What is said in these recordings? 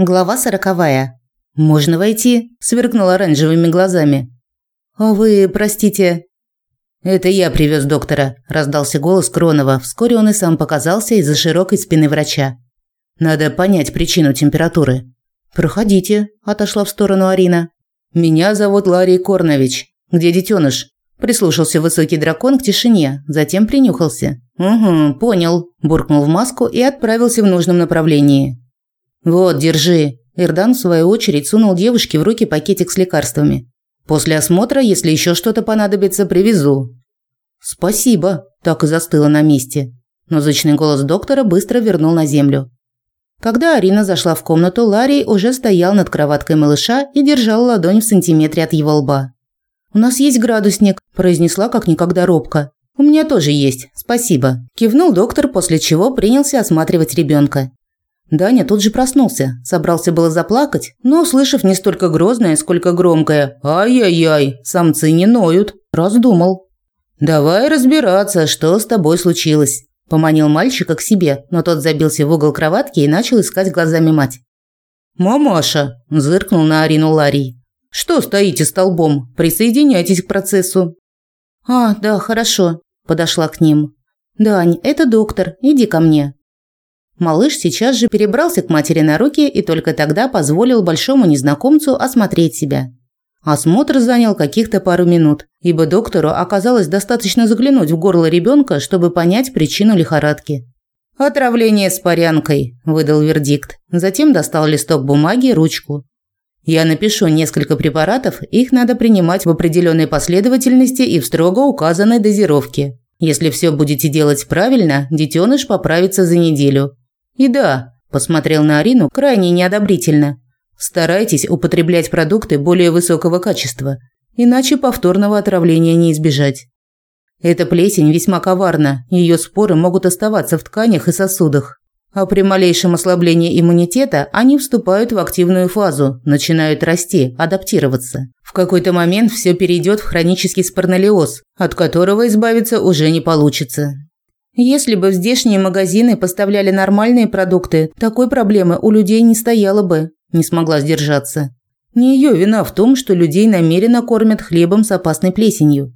Глава сороковая. «Можно войти?» – сверкнула оранжевыми глазами. «А вы, простите...» «Это я привез доктора», – раздался голос Кронова. Вскоре он и сам показался из-за широкой спины врача. «Надо понять причину температуры». «Проходите», – отошла в сторону Арина. «Меня зовут Ларий Корнович. Где детеныш?» Прислушался высокий дракон к тишине, затем принюхался. «Угу, понял», – буркнул в маску и отправился в нужном направлении. «Вот, держи». Ирдан, в свою очередь, сунул девушке в руки пакетик с лекарствами. «После осмотра, если еще что-то понадобится, привезу». «Спасибо», – так и застыла на месте. Но зычный голос доктора быстро вернул на землю. Когда Арина зашла в комнату, Ларри уже стоял над кроваткой малыша и держал ладонь в сантиметре от его лба. «У нас есть градусник», – произнесла как никогда робко. «У меня тоже есть, спасибо», – кивнул доктор, после чего принялся осматривать ребенка. Даня тут же проснулся, собрался было заплакать, но, услышав не столько грозное, сколько громкое «Ай-яй-яй, самцы не ноют», раздумал. «Давай разбираться, что с тобой случилось», – поманил мальчика к себе, но тот забился в угол кроватки и начал искать глазами мать. «Мамаша», – зыркнул на Арину Ларий. «Что стоите столбом? Присоединяйтесь к процессу». «А, да, хорошо», – подошла к ним. «Дань, это доктор, иди ко мне». Малыш сейчас же перебрался к матери на руки и только тогда позволил большому незнакомцу осмотреть себя. Осмотр занял каких-то пару минут, ибо доктору оказалось достаточно заглянуть в горло ребенка, чтобы понять причину лихорадки. «Отравление с парянкой», – выдал вердикт. Затем достал листок бумаги и ручку. «Я напишу несколько препаратов, их надо принимать в определенной последовательности и в строго указанной дозировке. Если все будете делать правильно, детеныш поправится за неделю. И да, посмотрел на Арину крайне неодобрительно. Старайтесь употреблять продукты более высокого качества, иначе повторного отравления не избежать. Эта плесень весьма коварна, ее споры могут оставаться в тканях и сосудах. А при малейшем ослаблении иммунитета они вступают в активную фазу, начинают расти, адаптироваться. В какой-то момент все перейдет в хронический спорнолиоз, от которого избавиться уже не получится. Если бы в здешние магазины поставляли нормальные продукты, такой проблемы у людей не стояло бы. Не смогла сдержаться. Не ее вина в том, что людей намеренно кормят хлебом с опасной плесенью.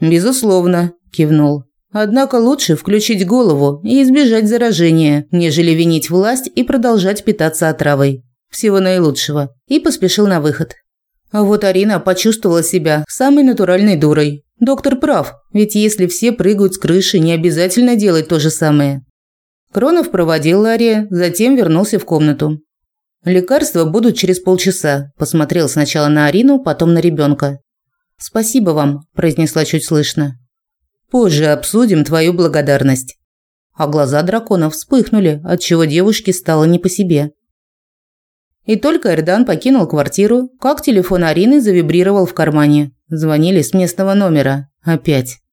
Безусловно, кивнул. Однако лучше включить голову и избежать заражения, нежели винить власть и продолжать питаться отравой. Всего наилучшего. И поспешил на выход. А вот Арина почувствовала себя самой натуральной дурой. Доктор прав, ведь если все прыгают с крыши, не обязательно делать то же самое. Кронов проводил Лария, затем вернулся в комнату. Лекарства будут через полчаса. Посмотрел сначала на Арину, потом на ребенка. Спасибо вам, произнесла чуть слышно. Позже обсудим твою благодарность. А глаза дракона вспыхнули, отчего девушке стало не по себе. И только Эрдан покинул квартиру, как телефон Арины завибрировал в кармане. Звонили с местного номера. Опять.